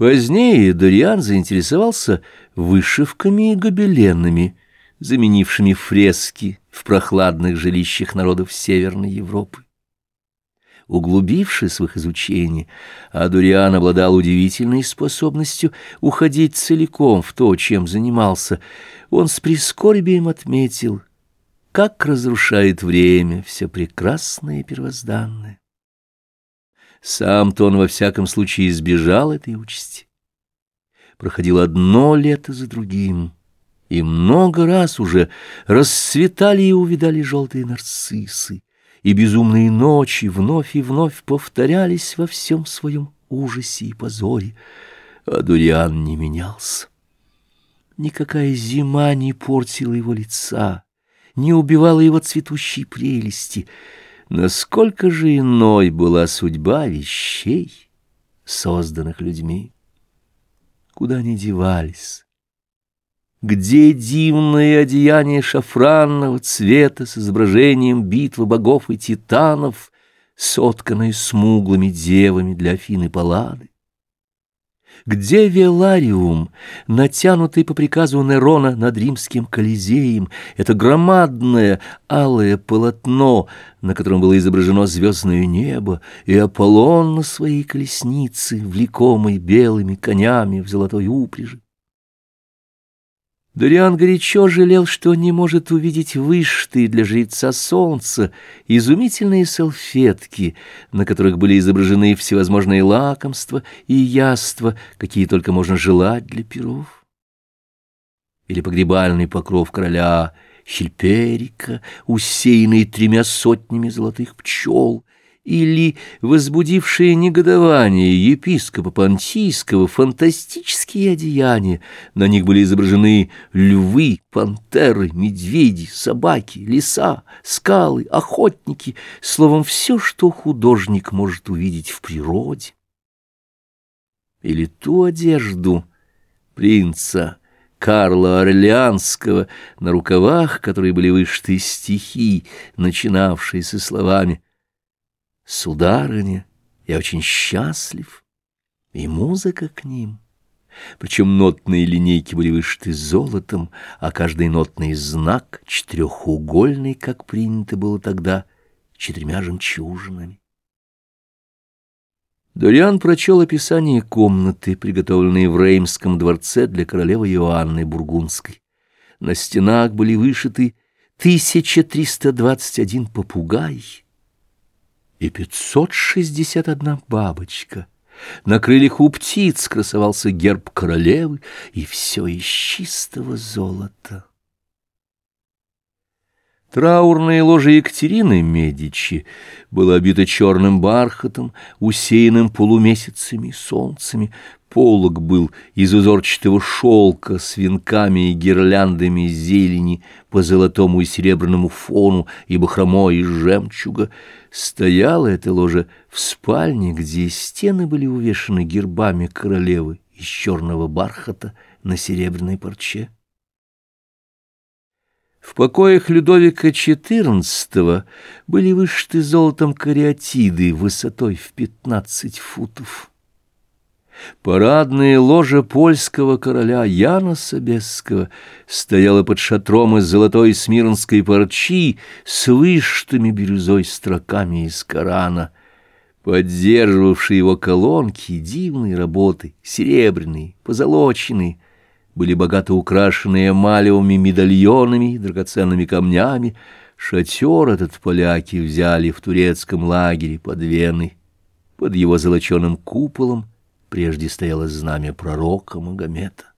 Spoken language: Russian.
Позднее Дориан заинтересовался вышивками и гобеленами, заменившими фрески в прохладных жилищах народов Северной Европы. Углубившись в их изучение, Адуриан обладал удивительной способностью уходить целиком в то, чем занимался. Он с прискорбием отметил, как разрушает время все прекрасное и первозданное. Сам-то он во всяком случае избежал этой участи. Проходило одно лето за другим, и много раз уже расцветали и увидали желтые нарциссы и безумные ночи вновь и вновь повторялись во всем своем ужасе и позоре, а Дуриан не менялся. Никакая зима не портила его лица, не убивала его цветущей прелести. Насколько же иной была судьба вещей, созданных людьми? Куда они девались? Где дивное одеяние шафранного цвета с изображением битвы богов и титанов, сотканное смуглыми девами для Афины Паллады? Где велариум, натянутый по приказу Нерона над римским Колизеем, это громадное алое полотно, на котором было изображено звездное небо, и Аполлон на своей колеснице, влекомый белыми конями в золотой упряжи? Дориан горячо жалел, что не может увидеть вышитые для жреца солнца изумительные салфетки, на которых были изображены всевозможные лакомства и яства, какие только можно желать для перов. Или погребальный покров короля Хильперика, усеянный тремя сотнями золотых пчел, или возбудившие негодование епископа Понтийского фантастические одеяния. На них были изображены львы, пантеры, медведи, собаки, леса, скалы, охотники, словом, все, что художник может увидеть в природе. Или ту одежду принца Карла Орлеанского, на рукавах, которые были вышиты стихи, начинавшиеся словами — Сударыня, я очень счастлив, и музыка к ним. Причем нотные линейки были вышиты золотом, а каждый нотный знак четырехугольный, как принято было тогда, четырьмя жемчужинами. Дориан прочел описание комнаты, приготовленной в Реймском дворце для королевы Иоанны Бургундской. На стенах были вышиты 1321 попугай, и пятьсот шестьдесят одна бабочка. На крыльях у птиц красовался герб королевы, и все из чистого золота. Траурное ложе Екатерины Медичи было обито черным бархатом, усеянным полумесяцами и солнцами. Полог был из узорчатого шелка с венками и гирляндами зелени по золотому и серебряному фону и бахромой из жемчуга. Стояло это ложе в спальне, где стены были увешаны гербами королевы из черного бархата на серебряной парче. В покоях Людовика XIV были вышиты золотом кариатиды высотой в пятнадцать футов. Парадное ложе польского короля Яна Собесского стояло под шатром из золотой смирнской парчи с вышитыми бирюзой строками из Корана. Поддерживавшие его колонки дивные работы, серебряные, позолоченные, были богато украшенные эмалевыми медальонами и драгоценными камнями. Шатер этот поляки взяли в турецком лагере под Веной. Под его золоченым куполом прежде стояло знамя пророка Магомета.